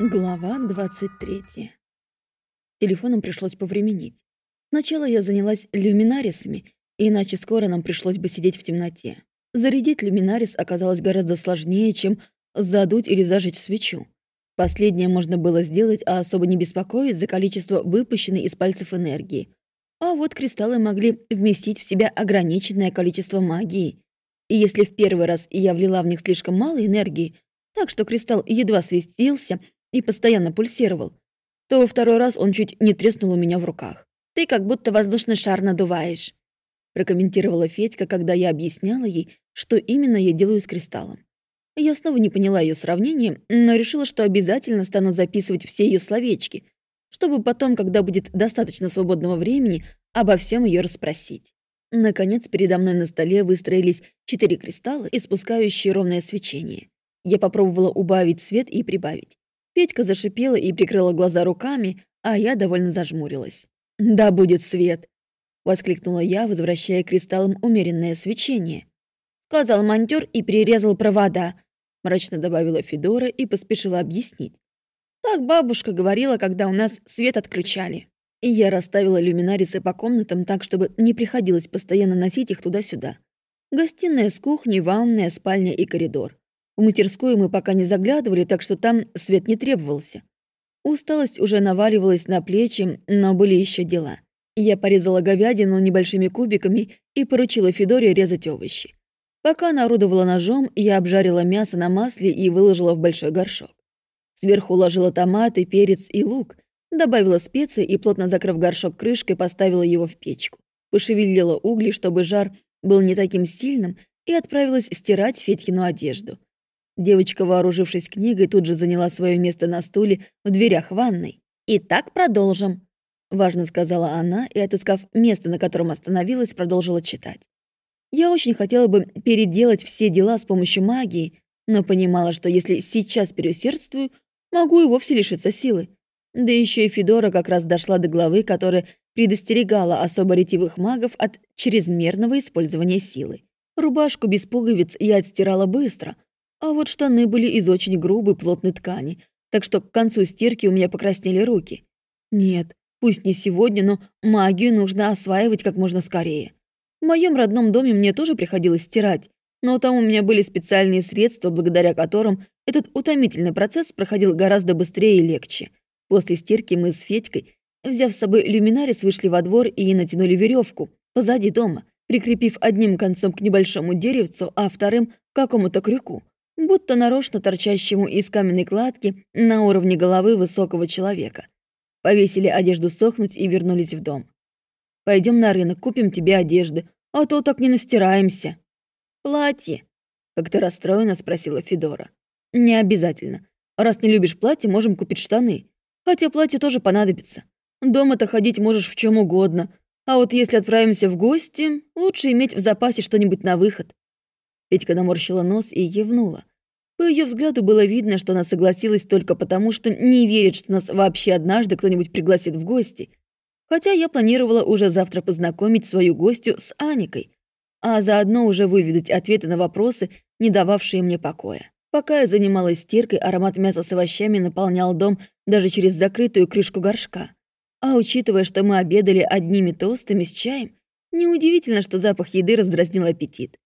Глава 23. Телефоном пришлось повременить. Сначала я занялась люминарисами, иначе скоро нам пришлось бы сидеть в темноте. Зарядить люминарис оказалось гораздо сложнее, чем задуть или зажечь свечу. Последнее можно было сделать, а особо не беспокоить за количество выпущенной из пальцев энергии. А вот кристаллы могли вместить в себя ограниченное количество магии. И если в первый раз я влила в них слишком мало энергии, так что кристалл едва светился и постоянно пульсировал, то второй раз он чуть не треснул у меня в руках. «Ты как будто воздушный шар надуваешь», прокомментировала Федька, когда я объясняла ей, что именно я делаю с кристаллом. Я снова не поняла ее сравнения, но решила, что обязательно стану записывать все ее словечки, чтобы потом, когда будет достаточно свободного времени, обо всем ее расспросить. Наконец, передо мной на столе выстроились четыре кристалла, испускающие ровное свечение. Я попробовала убавить свет и прибавить. Петька зашипела и прикрыла глаза руками, а я довольно зажмурилась. «Да будет свет!» — воскликнула я, возвращая кристаллам умеренное свечение. Сказал монтёр и перерезал провода, мрачно добавила Федора и поспешила объяснить. Так бабушка говорила, когда у нас свет отключали. И я расставила люминарисы по комнатам так, чтобы не приходилось постоянно носить их туда-сюда. Гостиная с кухней, ванная, спальня и коридор. В мастерскую мы пока не заглядывали, так что там свет не требовался. Усталость уже наваливалась на плечи, но были еще дела. Я порезала говядину небольшими кубиками и поручила Федоре резать овощи. Пока она орудовала ножом, я обжарила мясо на масле и выложила в большой горшок. Сверху уложила томаты, перец и лук, добавила специи и, плотно закрыв горшок крышкой, поставила его в печку. Пошевелила угли, чтобы жар был не таким сильным, и отправилась стирать Федькину одежду. Девочка, вооружившись книгой, тут же заняла свое место на стуле в дверях ванной. «Итак, продолжим», — важно сказала она и, отыскав место, на котором остановилась, продолжила читать. Я очень хотела бы переделать все дела с помощью магии, но понимала, что если сейчас переусердствую, могу и вовсе лишиться силы. Да еще и Федора как раз дошла до главы, которая предостерегала особо ретивых магов от чрезмерного использования силы. Рубашку без пуговиц я отстирала быстро, а вот штаны были из очень грубой плотной ткани, так что к концу стирки у меня покраснели руки. Нет, пусть не сегодня, но магию нужно осваивать как можно скорее. В моем родном доме мне тоже приходилось стирать, но там у меня были специальные средства, благодаря которым этот утомительный процесс проходил гораздо быстрее и легче. После стирки мы с Федькой, взяв с собой люминарис, вышли во двор и натянули веревку позади дома, прикрепив одним концом к небольшому деревцу, а вторым — к какому-то крюку будто нарочно торчащему из каменной кладки на уровне головы высокого человека. Повесили одежду сохнуть и вернулись в дом. Пойдем на рынок, купим тебе одежды, а то так не настираемся». «Платье?» — как-то расстроенно спросила Федора. «Не обязательно. Раз не любишь платье, можем купить штаны. Хотя платье тоже понадобится. Дома-то ходить можешь в чем угодно, а вот если отправимся в гости, лучше иметь в запасе что-нибудь на выход. Петька наморщила нос и евнула. По ее взгляду было видно, что она согласилась только потому, что не верит, что нас вообще однажды кто-нибудь пригласит в гости. Хотя я планировала уже завтра познакомить свою гостью с Аникой, а заодно уже выведать ответы на вопросы, не дававшие мне покоя. Пока я занималась стиркой, аромат мяса с овощами наполнял дом даже через закрытую крышку горшка. А учитывая, что мы обедали одними тостами с чаем, неудивительно, что запах еды раздразнил аппетит.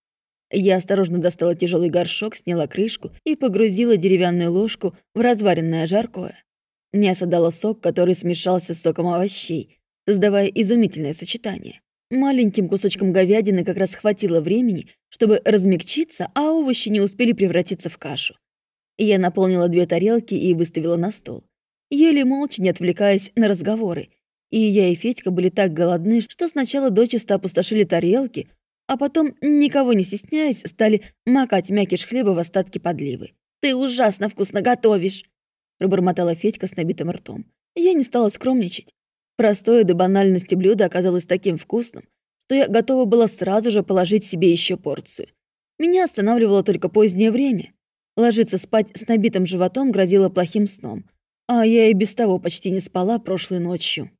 Я осторожно достала тяжелый горшок, сняла крышку и погрузила деревянную ложку в разваренное жаркое. Мясо дало сок, который смешался с соком овощей, создавая изумительное сочетание. Маленьким кусочком говядины как раз хватило времени, чтобы размягчиться, а овощи не успели превратиться в кашу. Я наполнила две тарелки и выставила на стол. Еле молча, не отвлекаясь на разговоры. И я и Федька были так голодны, что сначала дочисто опустошили тарелки, а потом, никого не стесняясь, стали макать мякиш хлеба в остатки подливы. «Ты ужасно вкусно готовишь!» пробормотала Федька с набитым ртом. Я не стала скромничать. Простое до банальности блюдо оказалось таким вкусным, что я готова была сразу же положить себе еще порцию. Меня останавливало только позднее время. Ложиться спать с набитым животом грозило плохим сном, а я и без того почти не спала прошлой ночью.